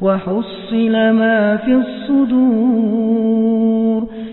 وحصل ما في الصدور.